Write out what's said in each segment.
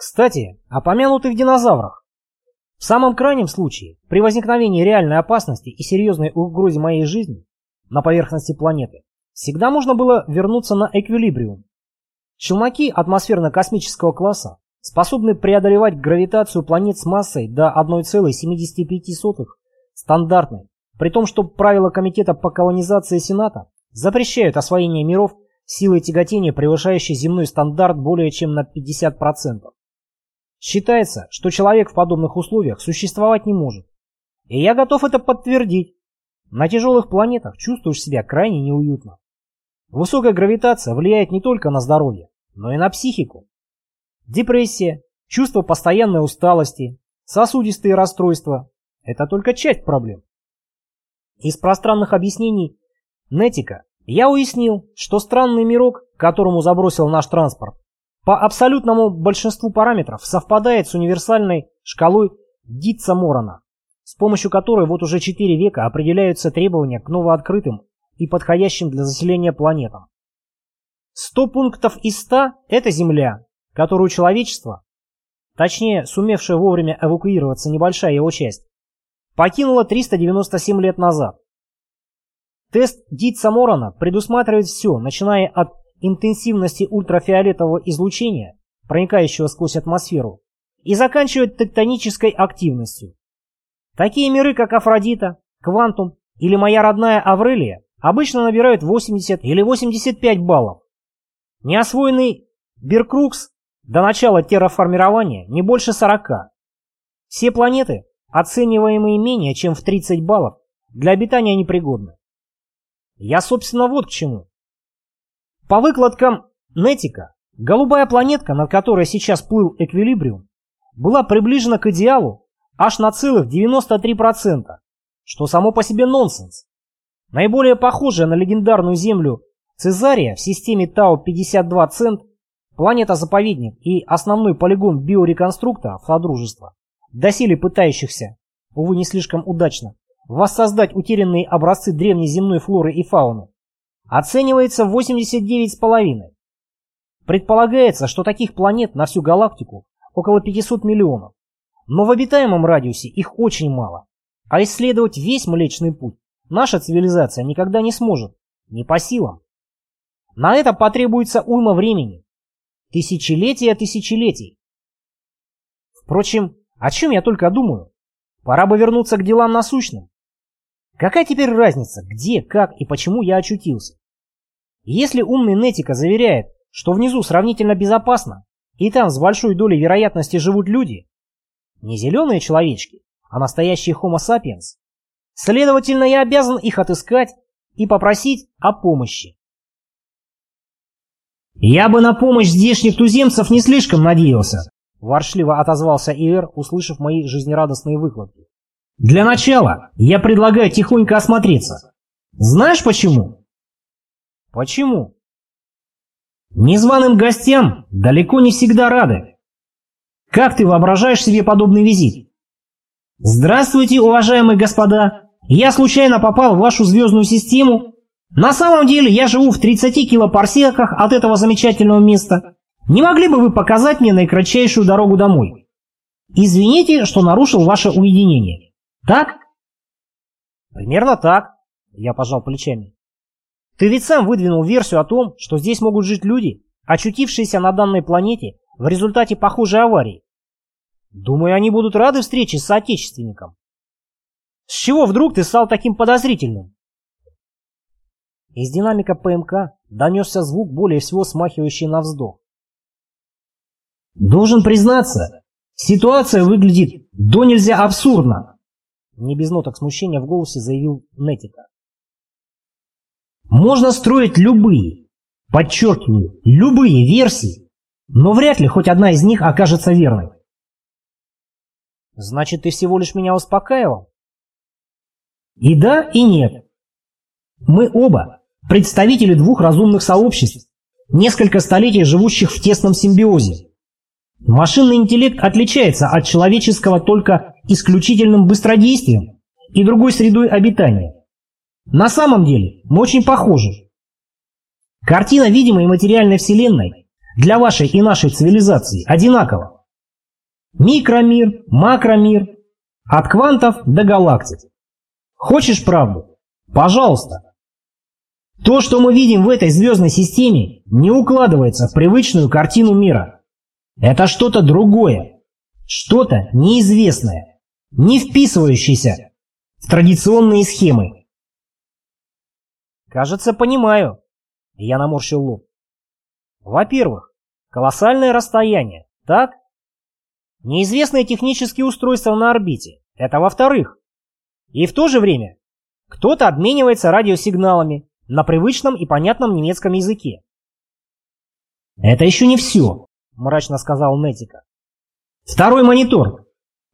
Кстати, о помянутых динозаврах. В самом крайнем случае, при возникновении реальной опасности и серьезной угрозе моей жизни на поверхности планеты, всегда можно было вернуться на эквилибриум. Челноки атмосферно-космического класса способны преодолевать гравитацию планет с массой до 1,75 стандартной, при том, что правила Комитета по колонизации Сената запрещают освоение миров силой тяготения, превышающей земной стандарт более чем на 50%. Считается, что человек в подобных условиях существовать не может. И я готов это подтвердить. На тяжелых планетах чувствуешь себя крайне неуютно. Высокая гравитация влияет не только на здоровье, но и на психику. Депрессия, чувство постоянной усталости, сосудистые расстройства – это только часть проблем. Из пространных объяснений Нетика я уяснил, что странный мирок, которому забросил наш транспорт, по абсолютному большинству параметров совпадает с универсальной шкалой Дитца Морона, с помощью которой вот уже 4 века определяются требования к новооткрытым и подходящим для заселения планетам. 100 пунктов из 100 – это Земля, которую человечество, точнее, сумевшая вовремя эвакуироваться небольшая его часть, покинула 397 лет назад. Тест Дитса Морона предусматривает все, начиная от интенсивности ультрафиолетового излучения, проникающего сквозь атмосферу, и заканчивая тектонической активностью. Такие миры, как Афродита, Квантум или моя родная Аврелия, обычно набирают 80 или 85 баллов. Неосвоенный Биркрукс до начала терраформирования не больше 40. Все планеты, оцениваемые менее чем в 30 баллов, для обитания непригодны. Я, собственно, вот к чему. По выкладкам Нетика, голубая планетка, над которой сейчас плыл Эквилибриум, была приближена к идеалу аж на целых 93%, что само по себе нонсенс. Наиболее похожая на легендарную Землю Цезария в системе Тау-52 Цент Планета-заповедник и основной полигон биореконструкта Содружества, доселе пытающихся, увы не слишком удачно, воссоздать утерянные образцы древней земной флоры и фауны, оценивается в 89,5. Предполагается, что таких планет на всю галактику около 500 миллионов, но в обитаемом радиусе их очень мало, а исследовать весь Млечный Путь наша цивилизация никогда не сможет, не по силам. На это потребуется уйма времени, Тысячелетия тысячелетий. Впрочем, о чем я только думаю? Пора бы вернуться к делам насущным. Какая теперь разница, где, как и почему я очутился? Если умный Нетика заверяет, что внизу сравнительно безопасно, и там с большой долей вероятности живут люди, не зеленые человечки, а настоящие Homo sapiens, следовательно, я обязан их отыскать и попросить о помощи. «Я бы на помощь здешних туземцев не слишком надеялся», — воршливо отозвался Ивер, услышав мои жизнерадостные выкладки. «Для начала я предлагаю тихонько осмотреться. Знаешь почему?» «Почему?» «Незваным гостям далеко не всегда рады. Как ты воображаешь себе подобный визит?» «Здравствуйте, уважаемые господа! Я случайно попал в вашу звездную систему на самом деле я живу в 30 килопарсеках от этого замечательного места. Не могли бы вы показать мне наикратчайшую дорогу домой? Извините, что нарушил ваше уединение. Так? Примерно так, я пожал плечами. Ты ведь сам выдвинул версию о том, что здесь могут жить люди, очутившиеся на данной планете в результате похожей аварии. Думаю, они будут рады встрече с соотечественником. С чего вдруг ты стал таким подозрительным? Из динамика ПМК донесся звук, более всего смахивающий на вздох. «Должен признаться, ситуация выглядит до нельзя абсурдно!» Не без ноток смущения в голосе заявил Нетика. «Можно строить любые, подчеркиваю, любые версии, но вряд ли хоть одна из них окажется верной». «Значит, ты всего лишь меня успокаивал?» «И да, и нет. Мы оба представители двух разумных сообществ, несколько столетий живущих в тесном симбиозе. Машинный интеллект отличается от человеческого только исключительным быстродействием и другой средой обитания. На самом деле мы очень похожи. Картина видимой материальной вселенной для вашей и нашей цивилизации одинакова. Микромир, макромир, от квантов до галактик. Хочешь правду? Пожалуйста. То, что мы видим в этой звездной системе, не укладывается в привычную картину мира. Это что-то другое, что-то неизвестное, не вписывающееся в традиционные схемы. Кажется, понимаю. Я наморщил лоб. Во-первых, колоссальное расстояние, так? Неизвестные технические устройства на орбите. Это во-вторых. И в то же время кто-то обменивается радиосигналами на привычном и понятном немецком языке. «Это еще не все», — мрачно сказал Нетика. «Второй монитор.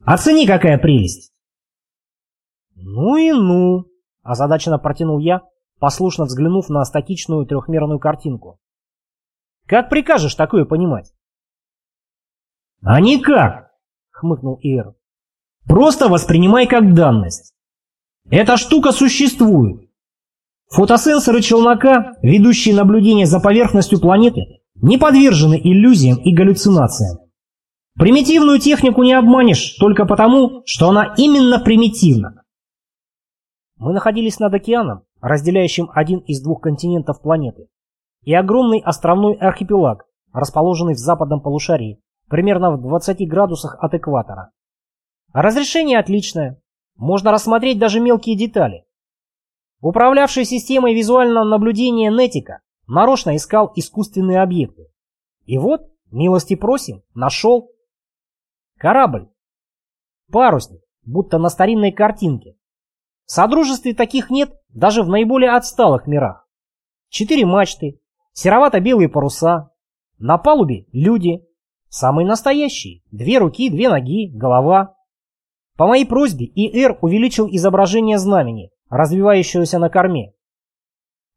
Оцени, какая прелесть!» «Ну и ну!» – озадаченно протянул я, послушно взглянув на статичную трехмерную картинку. «Как прикажешь такое понимать?» «А никак!» — хмыкнул Ир. «Просто воспринимай как данность. Эта штука существует. Фотосенсоры челнока, ведущие наблюдение за поверхностью планеты, не подвержены иллюзиям и галлюцинациям. Примитивную технику не обманешь только потому, что она именно примитивна. Мы находились над океаном, разделяющим один из двух континентов планеты, и огромный островной архипелаг, расположенный в западном полушарии, примерно в 20 градусах от экватора. Разрешение отличное, можно рассмотреть даже мелкие детали. Управлявший системой визуального наблюдения Нетика нарочно искал искусственные объекты. И вот, милости просим, нашел. Корабль. Парусник, будто на старинной картинке. В Содружестве таких нет даже в наиболее отсталых мирах. Четыре мачты, серовато-белые паруса, на палубе люди, самые настоящие, две руки, две ноги, голова. По моей просьбе ИР увеличил изображение знамени, развивающегося на корме.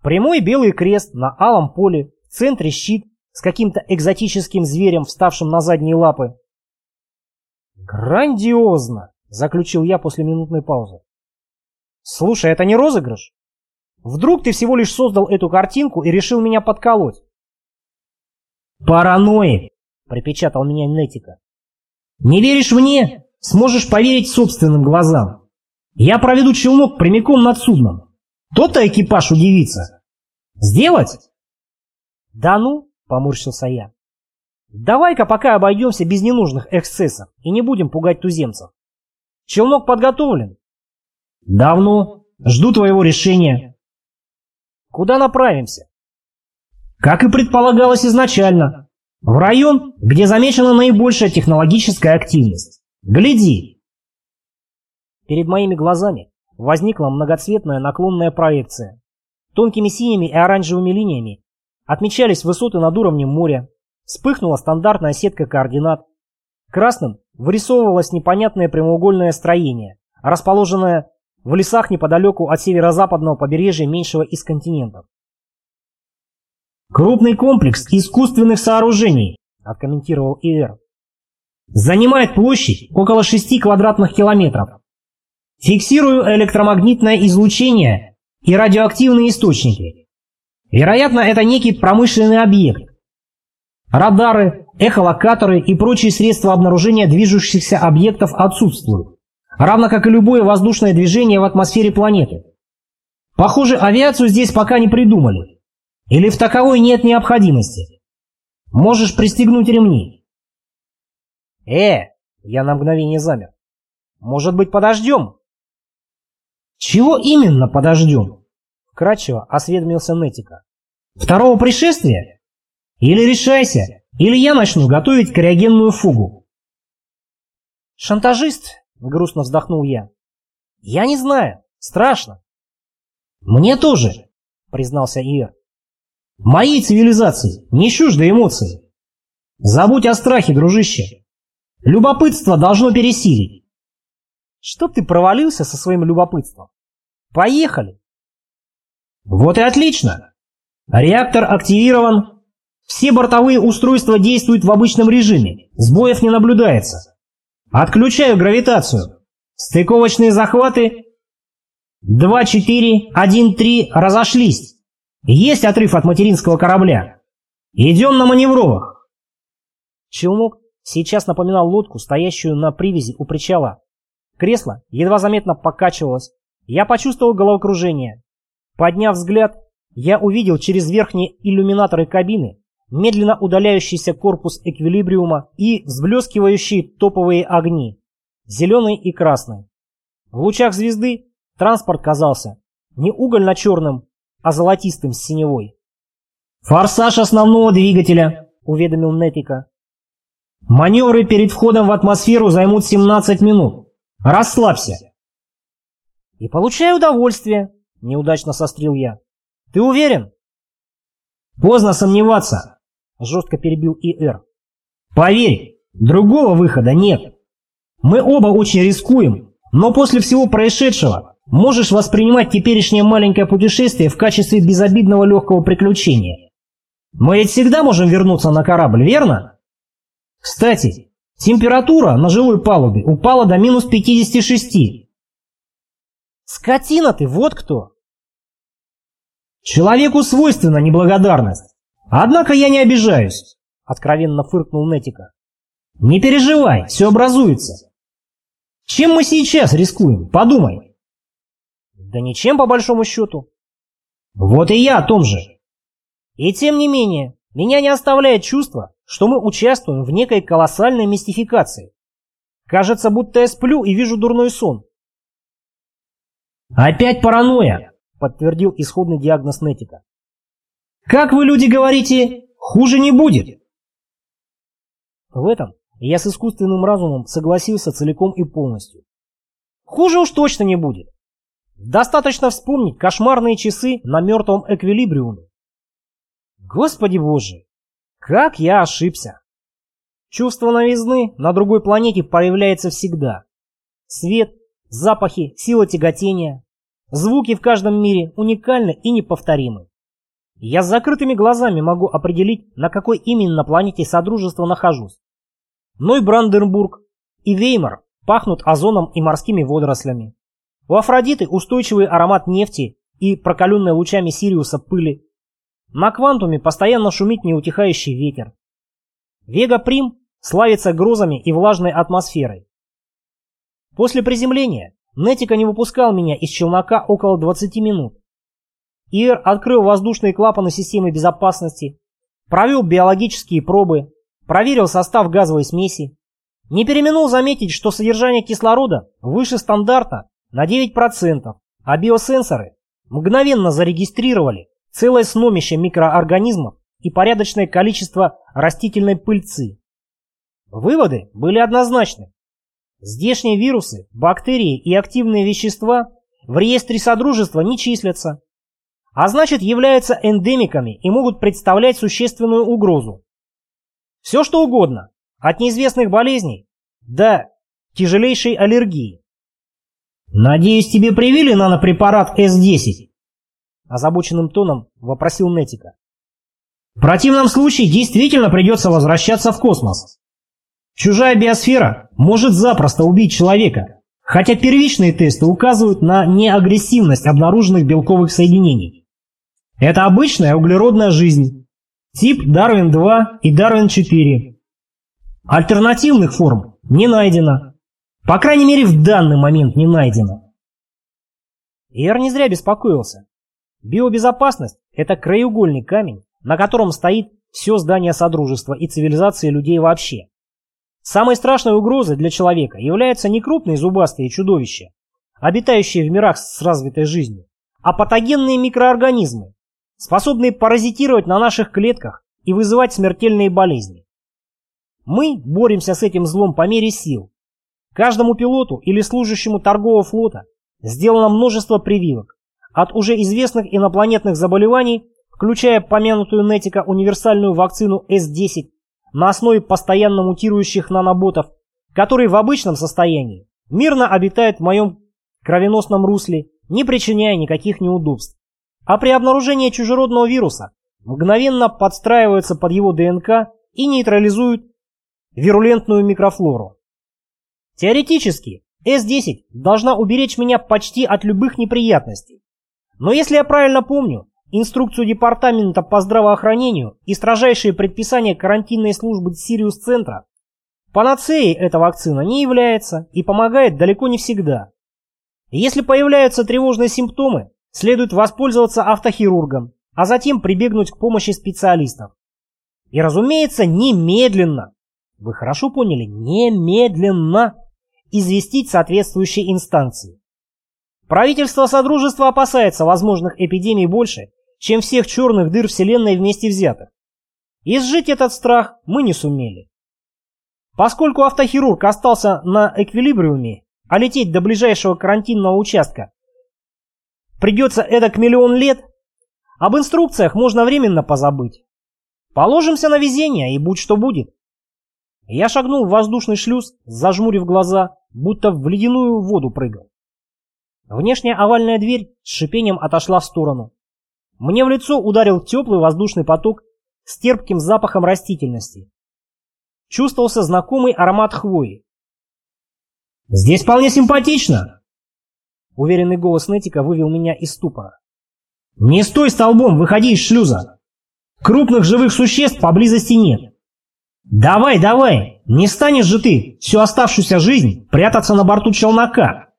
Прямой белый крест на алом поле, в центре щит с каким-то экзотическим зверем, вставшим на задние лапы. «Грандиозно!» — заключил я после минутной паузы. «Слушай, это не розыгрыш? Вдруг ты всего лишь создал эту картинку и решил меня подколоть?» «Параноик!» — припечатал меня Нетика. «Не веришь мне? Сможешь поверить собственным глазам. Я проведу челнок прямиком над судном. Тот-то экипаж удивится. Сделать?» «Да ну!» — поморщился я. «Давай-ка пока обойдемся без ненужных эксцессов и не будем пугать туземцев. Челнок подготовлен?» «Давно. Жду твоего решения». «Куда направимся?» «Как и предполагалось изначально. В район, где замечена наибольшая технологическая активность. Гляди!» Перед моими глазами возникла многоцветная наклонная проекция. Тонкими синими и оранжевыми линиями отмечались высоты над уровнем моря, Вспыхнула стандартная сетка координат. Красным вырисовывалось непонятное прямоугольное строение, расположенное в лесах неподалеку от северо-западного побережья меньшего из континентов. «Крупный комплекс искусственных сооружений», – откомментировал ИР. «Занимает площадь около 6 квадратных километров. Фиксирую электромагнитное излучение и радиоактивные источники. Вероятно, это некий промышленный объект, Радары, эхолокаторы и прочие средства обнаружения движущихся объектов отсутствуют, равно как и любое воздушное движение в атмосфере планеты. Похоже, авиацию здесь пока не придумали. Или в таковой нет необходимости. Можешь пристегнуть ремни. Э, я на мгновение замер. Может быть, подождем? Чего именно подождем? Кратчево осведомился Нетика. Второго пришествия? Или решайся, или я начну готовить криогенную фугу. Шантажист, грустно вздохнул я. Я не знаю, страшно. Мне тоже, признался Ир. Моей цивилизации не чужды эмоции. Забудь о страхе, дружище. Любопытство должно пересилить. Чтоб ты провалился со своим любопытством. Поехали. Вот и отлично. Реактор активирован, все бортовые устройства действуют в обычном режиме, сбоев не наблюдается. Отключаю гравитацию. Стыковочные захваты 2-4, 1-3 разошлись. Есть отрыв от материнского корабля. Идем на маневровых. Челнок сейчас напоминал лодку, стоящую на привязи у причала. Кресло едва заметно покачивалось. Я почувствовал головокружение. Подняв взгляд, я увидел через верхние иллюминаторы кабины медленно удаляющийся корпус эквилибриума и взблескивающие топовые огни, зеленый и красный. В лучах звезды транспорт казался не угольно-черным, а золотистым с синевой. «Форсаж основного двигателя», — уведомил Нетика. «Маневры перед входом в атмосферу займут 17 минут. Расслабься». «И получай удовольствие», — неудачно сострил я. «Ты уверен?» «Поздно сомневаться», — жестко перебил И.Р. «Поверь, другого выхода нет. Мы оба очень рискуем, но после всего происшедшего можешь воспринимать теперешнее маленькое путешествие в качестве безобидного легкого приключения. Мы ведь всегда можем вернуться на корабль, верно? Кстати, температура на жилой палубе упала до минус 56. Скотина ты, вот кто! Человеку свойственна неблагодарность. Однако я не обижаюсь, откровенно фыркнул Нетика. Не переживай, все образуется. Чем мы сейчас рискуем? Подумай. Да ничем по большому счету. Вот и я о том же. И тем не менее, меня не оставляет чувство, что мы участвуем в некой колоссальной мистификации. Кажется, будто я сплю и вижу дурной сон. Опять паранойя, подтвердил исходный диагноз Нетика. Как вы, люди, говорите, хуже не будет? В этом я с искусственным разумом согласился целиком и полностью. Хуже уж точно не будет. Достаточно вспомнить кошмарные часы на мертвом эквилибриуме. Господи боже, как я ошибся. Чувство новизны на другой планете появляется всегда. Свет, запахи, сила тяготения, звуки в каждом мире уникальны и неповторимы. Я с закрытыми глазами могу определить, на какой именно планете Содружества нахожусь. Но и Бранденбург, и Веймар пахнут озоном и морскими водорослями. У Афродиты устойчивый аромат нефти и прокаленной лучами Сириуса пыли. На Квантуме постоянно шумит неутихающий ветер. Вега Прим славится грозами и влажной атмосферой. После приземления Нетика не выпускал меня из челнока около 20 минут. Ир открыл воздушные клапаны системы безопасности, провел биологические пробы, проверил состав газовой смеси. Не переминул заметить, что содержание кислорода выше стандарта на 9%, а биосенсоры мгновенно зарегистрировали целое сномище микроорганизмов и порядочное количество растительной пыльцы. Выводы были однозначны. Здешние вирусы, бактерии и активные вещества в реестре Содружества не числятся, а значит являются эндемиками и могут представлять существенную угрозу. Все что угодно, от неизвестных болезней до тяжелейшей аллергии. «Надеюсь, тебе привили нанопрепарат С-10?» Озабоченным тоном вопросил Нетика. «В противном случае действительно придется возвращаться в космос. Чужая биосфера может запросто убить человека, хотя первичные тесты указывают на неагрессивность обнаруженных белковых соединений. Это обычная углеродная жизнь. Тип Дарвин-2 и Дарвин-4. Альтернативных форм не найдено. По крайней мере, в данный момент не найдено. Эр не зря беспокоился. Биобезопасность – это краеугольный камень, на котором стоит все здание Содружества и цивилизации людей вообще. Самой страшной угрозой для человека являются не крупные зубастые чудовища, обитающие в мирах с развитой жизнью, а патогенные микроорганизмы, способные паразитировать на наших клетках и вызывать смертельные болезни. Мы боремся с этим злом по мере сил. Каждому пилоту или служащему торгового флота сделано множество прививок, от уже известных инопланетных заболеваний, включая помянутую Нетика универсальную вакцину С-10 на основе постоянно мутирующих наноботов, которые в обычном состоянии мирно обитают в моем кровеносном русле, не причиняя никаких неудобств. А при обнаружении чужеродного вируса мгновенно подстраиваются под его ДНК и нейтрализуют вирулентную микрофлору. Теоретически, С-10 должна уберечь меня почти от любых неприятностей. Но если я правильно помню, инструкцию департамента по здравоохранению и строжайшие предписания карантинной службы Сириус-центра, Панацеей эта вакцина не является и помогает далеко не всегда. Если появляются тревожные симптомы, следует воспользоваться автохирургом, а затем прибегнуть к помощи специалистов. И, разумеется, немедленно, вы хорошо поняли, немедленно известить соответствующие инстанции. Правительство Содружества опасается возможных эпидемий больше, чем всех черных дыр Вселенной вместе взятых. Изжить этот страх мы не сумели. Поскольку автохирург остался на эквилибриуме, а лететь до ближайшего карантинного участка придется эдак миллион лет, об инструкциях можно временно позабыть. Положимся на везение и будь что будет. Я шагнул в воздушный шлюз, зажмурив глаза, будто в ледяную воду прыгал. Внешняя овальная дверь с шипением отошла в сторону. Мне в лицо ударил теплый воздушный поток с терпким запахом растительности. Чувствовался знакомый аромат хвои. «Здесь вполне симпатично!» Уверенный голос Нетика вывел меня из ступора. «Не стой столбом, выходи из шлюза! Крупных живых существ поблизости нет. Давай, давай, не станешь же ты всю оставшуюся жизнь прятаться на борту челнока!»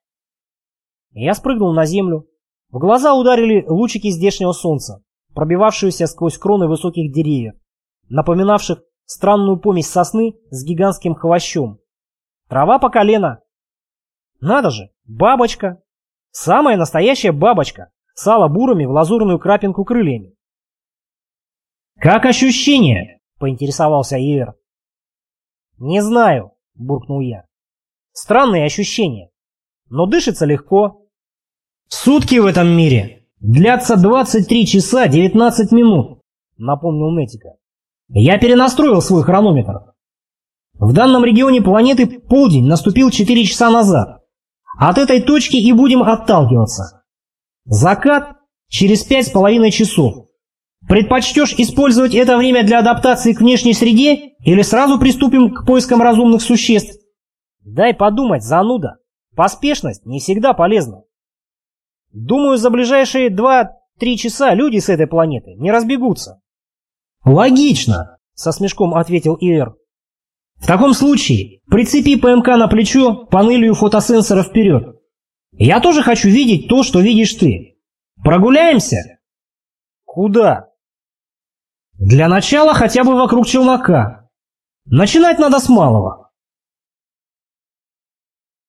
Я спрыгнул на землю. В глаза ударили лучики здешнего солнца, пробивавшиеся сквозь кроны высоких деревьев, напоминавших странную помесь сосны с гигантским хвощом. Трава по колено. Надо же, бабочка. Самая настоящая бабочка, с бурыми в лазурную крапинку крыльями. «Как ощущение?» — поинтересовался Иэр. «Не знаю», — буркнул я. «Странные ощущения, но дышится легко, Сутки в этом мире длятся 23 часа 19 минут, напомнил Нетика. Я перенастроил свой хронометр. В данном регионе планеты полдень наступил 4 часа назад. От этой точки и будем отталкиваться. Закат через пять с половиной часов. Предпочтешь использовать это время для адаптации к внешней среде или сразу приступим к поискам разумных существ? Дай подумать, зануда. Поспешность не всегда полезна. Думаю, за ближайшие два-три часа люди с этой планеты не разбегутся. Логично, со смешком ответил Ир. В таком случае прицепи ПМК на плечо панелью фотосенсора вперед. Я тоже хочу видеть то, что видишь ты. Прогуляемся? Куда? Для начала хотя бы вокруг челнока. Начинать надо с малого.